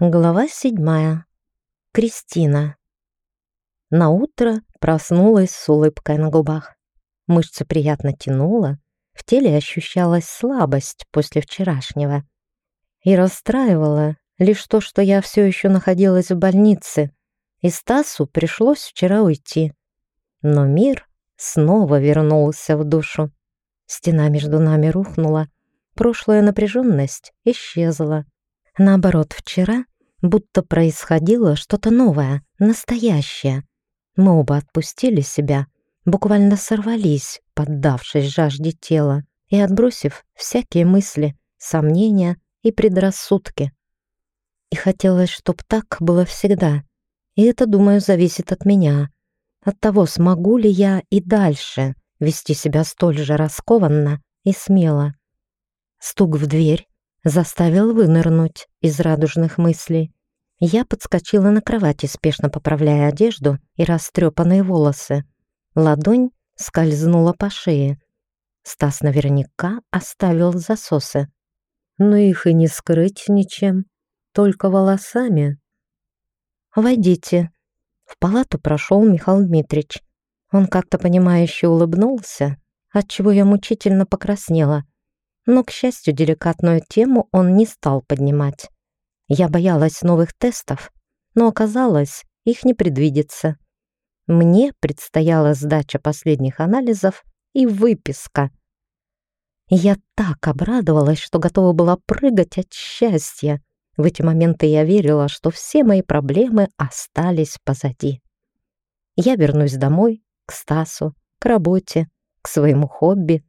Глава седьмая. Кристина. На утро проснулась с улыбкой на губах. Мышцы приятно тянуло, в теле ощущалась слабость после вчерашнего. И расстраивало лишь то, что я все еще находилась в больнице, и Стасу пришлось вчера уйти. Но мир снова вернулся в душу. Стена между нами рухнула, прошлая напряженность исчезла. Наоборот, вчера будто происходило что-то новое, настоящее. Мы оба отпустили себя, буквально сорвались, поддавшись жажде тела и отбросив всякие мысли, сомнения и предрассудки. И хотелось, чтоб так было всегда. И это, думаю, зависит от меня, от того, смогу ли я и дальше вести себя столь же раскованно и смело. Стук в дверь заставил вынырнуть из радужных мыслей. Я подскочила на кровати, спешно поправляя одежду и растрепанные волосы. Ладонь скользнула по шее. Стас наверняка оставил засосы. Но их и не скрыть ничем, только волосами. «Войдите». В палату прошел Михаил Дмитрич. Он как-то понимающе улыбнулся, отчего я мучительно покраснела — но, к счастью, деликатную тему он не стал поднимать. Я боялась новых тестов, но оказалось, их не предвидится. Мне предстояла сдача последних анализов и выписка. Я так обрадовалась, что готова была прыгать от счастья. В эти моменты я верила, что все мои проблемы остались позади. Я вернусь домой, к Стасу, к работе, к своему хобби.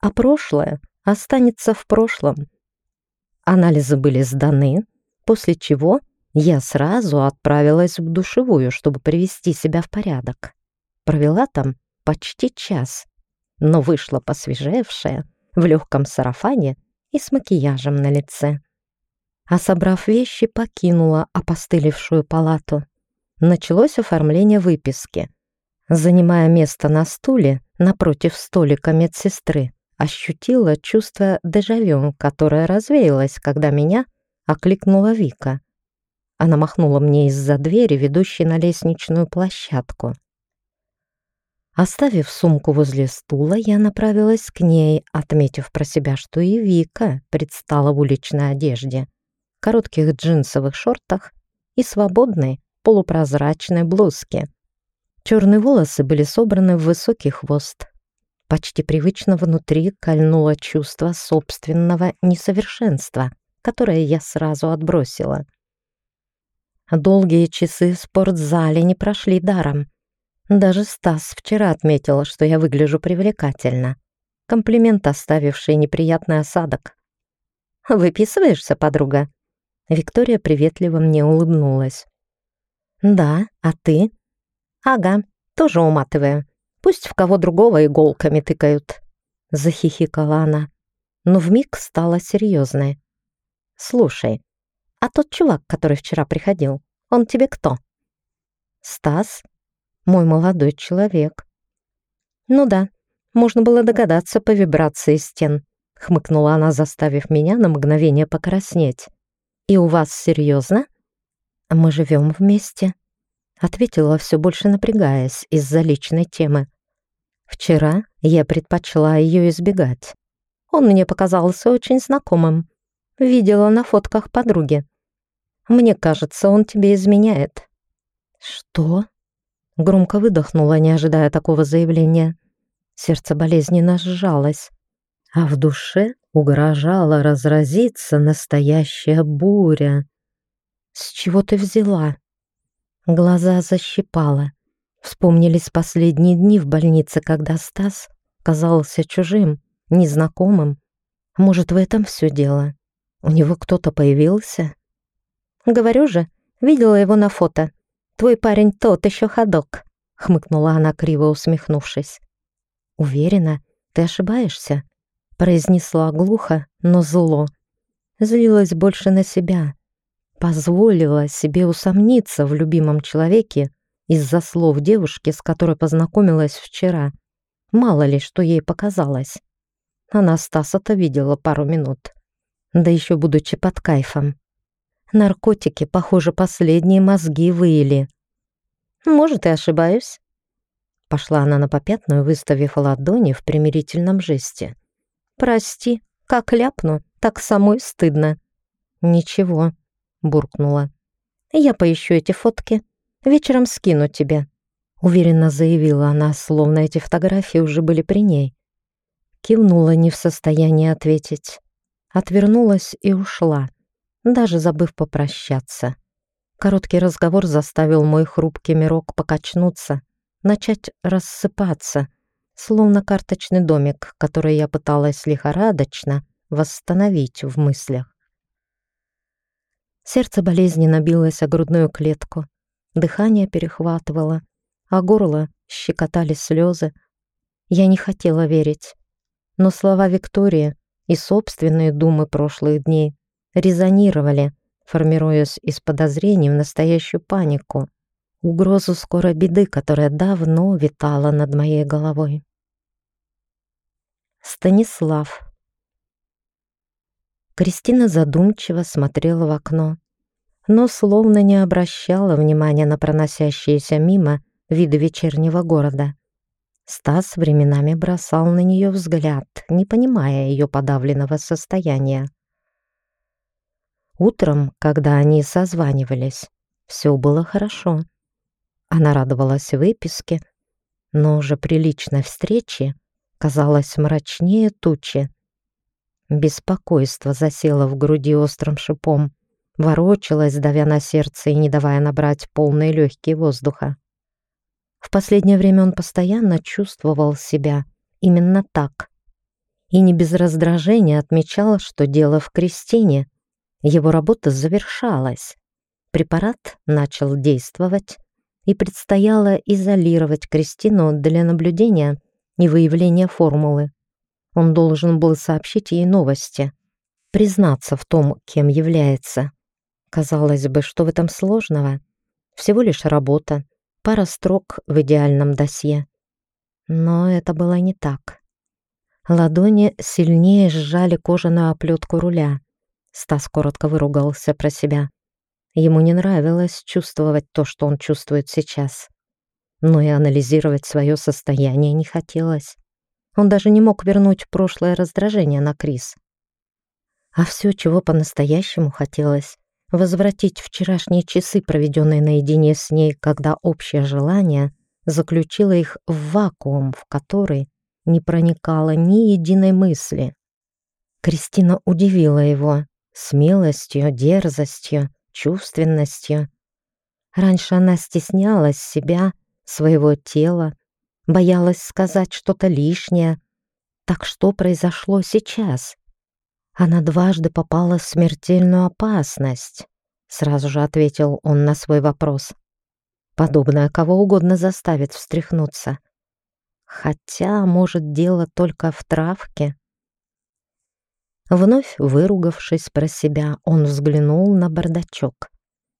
А прошлое останется в прошлом. Анализы были сданы, после чего я сразу отправилась в душевую, чтобы привести себя в порядок. Провела там почти час, но вышла посвежевшая, в легком сарафане и с макияжем на лице. А собрав вещи, покинула опостылевшую палату. Началось оформление выписки. Занимая место на стуле напротив столика медсестры, ощутила чувство дежавю, которое развеялось, когда меня окликнула Вика. Она махнула мне из-за двери, ведущей на лестничную площадку. Оставив сумку возле стула, я направилась к ней, отметив про себя, что и Вика предстала в уличной одежде, коротких джинсовых шортах и свободной полупрозрачной блузке. Черные волосы были собраны в высокий хвост, Почти привычно внутри кольнуло чувство собственного несовершенства, которое я сразу отбросила. Долгие часы в спортзале не прошли даром. Даже Стас вчера отметил, что я выгляжу привлекательно. Комплимент, оставивший неприятный осадок. «Выписываешься, подруга?» Виктория приветливо мне улыбнулась. «Да, а ты?» «Ага, тоже уматываю. Пусть в кого другого иголками тыкают», — захихикала она. Но вмиг стала серьезной. «Слушай, а тот чувак, который вчера приходил, он тебе кто?» «Стас, мой молодой человек». «Ну да, можно было догадаться по вибрации стен», — хмыкнула она, заставив меня на мгновение покраснеть. «И у вас серьезно?» «Мы живем вместе», — ответила все больше напрягаясь из-за личной темы. Вчера я предпочла ее избегать. Он мне показался очень знакомым. Видела на фотках подруги. Мне кажется, он тебе изменяет». «Что?» Громко выдохнула, не ожидая такого заявления. Сердце болезненно сжалось, а в душе угрожала разразиться настоящая буря. «С чего ты взяла?» Глаза защипала. Вспомнились последние дни в больнице, когда Стас казался чужим, незнакомым. Может, в этом все дело? У него кто-то появился? Говорю же, видела его на фото. Твой парень тот еще ходок, хмыкнула она, криво усмехнувшись. Уверена, ты ошибаешься, произнесла глухо, но зло. Злилась больше на себя. Позволила себе усомниться в любимом человеке, из-за слов девушки, с которой познакомилась вчера. Мало ли, что ей показалось. Она Стаса-то видела пару минут. Да еще будучи под кайфом. Наркотики, похоже, последние мозги выили. Может, и ошибаюсь. Пошла она на попятную, выставив ладони в примирительном жесте. «Прости, как ляпну, так самой стыдно». «Ничего», — буркнула. «Я поищу эти фотки. Вечером скину тебе», — уверенно заявила она, словно эти фотографии уже были при ней. Кивнула не в состоянии ответить. Отвернулась и ушла, даже забыв попрощаться. Короткий разговор заставил мой хрупкий мирок покачнуться, начать рассыпаться, словно карточный домик, который я пыталась лихорадочно восстановить в мыслях. Сердце болезненно билось о грудную клетку, дыхание перехватывало, а горло щекотали слезы. Я не хотела верить, но слова Виктории и собственные думы прошлых дней резонировали, формируясь из подозрений в настоящую панику, угрозу скорой беды, которая давно витала над моей головой. Станислав. Кристина задумчиво смотрела в окно, но словно не обращала внимания на проносящиеся мимо виды вечернего города. Стас временами бросал на нее взгляд, не понимая ее подавленного состояния. Утром, когда они созванивались, все было хорошо. Она радовалась выписке, но уже при личной встрече казалась мрачнее тучи. Беспокойство засело в груди острым шипом, ворочалось, давя на сердце и не давая набрать полные легкие воздуха. В последнее время он постоянно чувствовал себя именно так. И не без раздражения отмечал, что дело в Кристине. Его работа завершалась. Препарат начал действовать, и предстояло изолировать Кристину для наблюдения и выявления формулы. Он должен был сообщить ей новости, признаться в том, кем является. Казалось бы, что в этом сложного? Всего лишь работа, пара строк в идеальном досье. Но это было не так. Ладони сильнее сжали кожаную оплетку руля. Стас коротко выругался про себя. Ему не нравилось чувствовать то, что он чувствует сейчас. Но и анализировать свое состояние не хотелось. Он даже не мог вернуть прошлое раздражение на Крис. А все, чего по-настоящему хотелось, возвратить вчерашние часы, проведенные наедине с ней, когда общее желание заключило их в вакуум, в который не проникало ни единой мысли. Кристина удивила его смелостью, дерзостью, чувственностью. Раньше она стеснялась себя, своего тела, боялась сказать что-то лишнее. Так что произошло сейчас? Она дважды попала в смертельную опасность. Сразу же ответил он на свой вопрос. Подобное кого угодно заставит встряхнуться. Хотя, может, дело только в травке. Вновь выругавшись про себя, он взглянул на бардачок.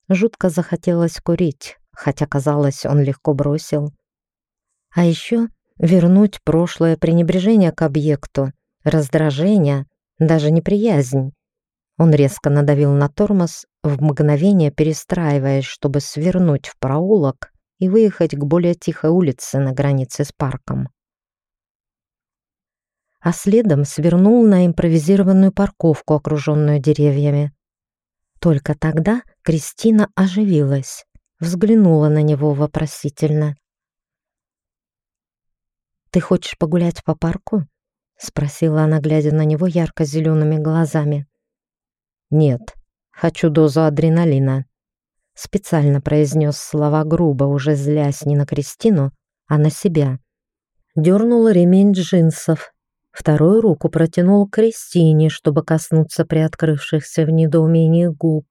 Жутко захотелось курить, хотя, казалось, он легко бросил. А еще вернуть прошлое пренебрежение к объекту, раздражение, даже неприязнь. Он резко надавил на тормоз, в мгновение перестраиваясь, чтобы свернуть в проулок и выехать к более тихой улице на границе с парком. А следом свернул на импровизированную парковку, окруженную деревьями. Только тогда Кристина оживилась, взглянула на него вопросительно. «Ты хочешь погулять по парку?» — спросила она, глядя на него ярко-зелеными глазами. «Нет, хочу дозу адреналина», — специально произнес слова грубо, уже злясь не на Кристину, а на себя. Дернул ремень джинсов, вторую руку протянул Кристине, чтобы коснуться приоткрывшихся в недоумении губ.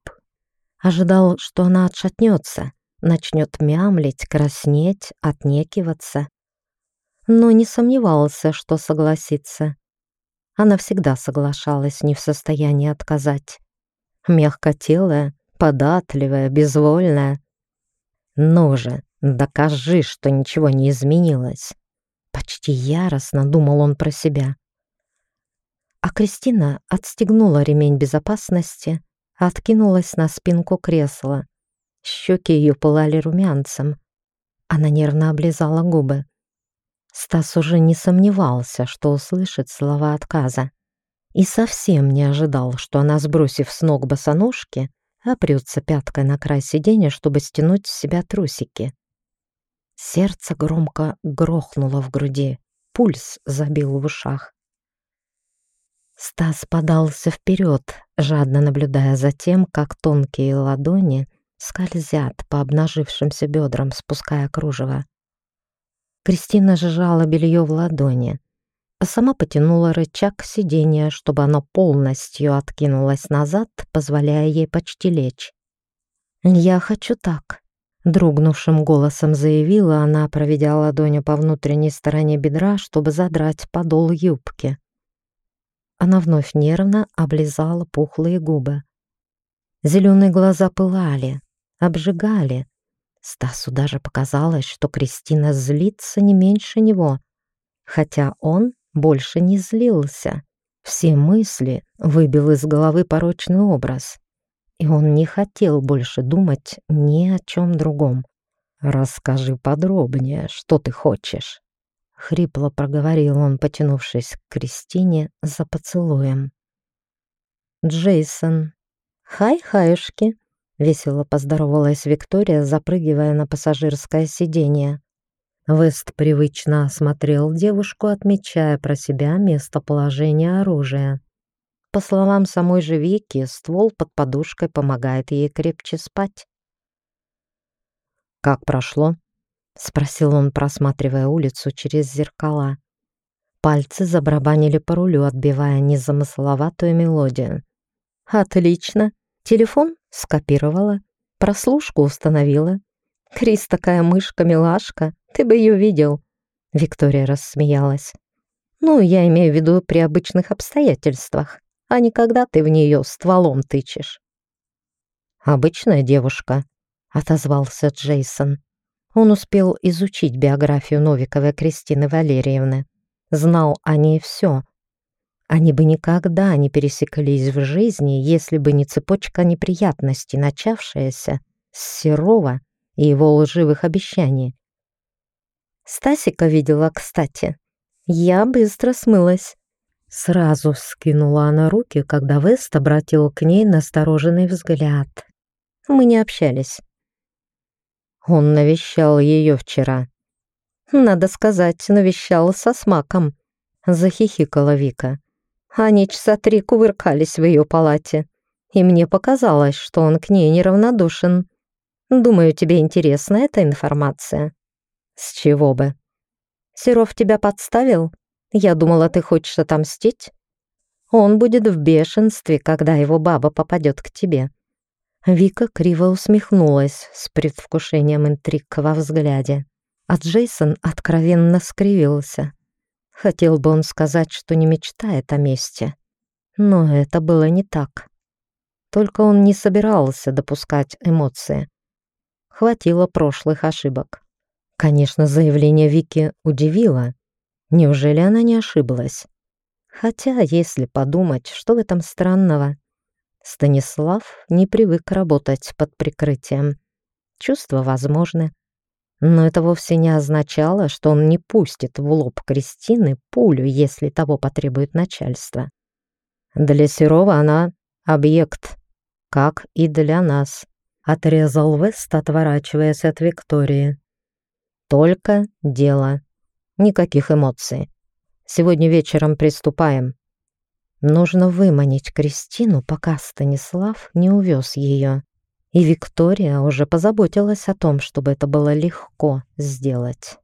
Ожидал, что она отшатнется, начнет мямлить, краснеть, отнекиваться но не сомневался, что согласится. Она всегда соглашалась, не в состоянии отказать. Мягкотелая, податливая, безвольная. «Ну же, докажи, что ничего не изменилось!» Почти яростно думал он про себя. А Кристина отстегнула ремень безопасности, откинулась на спинку кресла. Щеки ее пылали румянцем. Она нервно облизала губы. Стас уже не сомневался, что услышит слова отказа. И совсем не ожидал, что она, сбросив с ног босоножки, опрется пяткой на край сиденья, чтобы стянуть с себя трусики. Сердце громко грохнуло в груди, пульс забил в ушах. Стас подался вперед, жадно наблюдая за тем, как тонкие ладони скользят по обнажившимся бедрам, спуская кружево. Кристина сжала белье в ладони, а сама потянула рычаг сиденья, чтобы оно полностью откинулось назад, позволяя ей почти лечь. «Я хочу так», — дрогнувшим голосом заявила она, проведя ладонью по внутренней стороне бедра, чтобы задрать подол юбки. Она вновь нервно облизала пухлые губы. Зеленые глаза пылали, обжигали, Стасу даже показалось, что Кристина злится не меньше него, хотя он больше не злился. Все мысли выбил из головы порочный образ, и он не хотел больше думать ни о чем другом. «Расскажи подробнее, что ты хочешь», — хрипло проговорил он, потянувшись к Кристине за поцелуем. «Джейсон, хай-хаюшки», Весело поздоровалась Виктория, запрыгивая на пассажирское сиденье. Вест привычно осмотрел девушку, отмечая про себя местоположение оружия. По словам самой же Вики, ствол под подушкой помогает ей крепче спать. «Как прошло?» — спросил он, просматривая улицу через зеркала. Пальцы забрабанили по рулю, отбивая незамысловатую мелодию. «Отлично! Телефон скопировала, прослушку установила. Крис такая мышка-милашка, ты бы ее видел. Виктория рассмеялась. Ну, я имею в виду при обычных обстоятельствах, а не когда ты в нее стволом тычешь. Обычная девушка, отозвался Джейсон. Он успел изучить биографию Новиковой Кристины Валерьевны. Знал о ней все, они бы никогда не пересекались в жизни, если бы не цепочка неприятностей, начавшаяся с Серова и его лживых обещаний. Стасика видела, кстати. Я быстро смылась. Сразу скинула она руки, когда Вест обратил к ней настороженный взгляд. Мы не общались. Он навещал ее вчера. Надо сказать, навещал со смаком. Захихикала Вика. Они часа три кувыркались в ее палате, и мне показалось, что он к ней неравнодушен. Думаю, тебе интересна эта информация. С чего бы? Серов тебя подставил? Я думала, ты хочешь отомстить. Он будет в бешенстве, когда его баба попадет к тебе. Вика криво усмехнулась с предвкушением интриг во взгляде, а Джейсон откровенно скривился. Хотел бы он сказать, что не мечтает о месте. Но это было не так. Только он не собирался допускать эмоции. Хватило прошлых ошибок. Конечно, заявление Вики удивило. Неужели она не ошиблась? Хотя, если подумать, что в этом странного? Станислав не привык работать под прикрытием. Чувства возможны, но это вовсе не означало, что он не пустит в лоб Кристины пулю, если того потребует начальство. Для Серова она — объект, как и для нас, отрезал Вест, отворачиваясь от Виктории. Только дело. Никаких эмоций. Сегодня вечером приступаем. Нужно выманить Кристину, пока Станислав не увез ее. И Виктория уже позаботилась о том, чтобы это было легко сделать.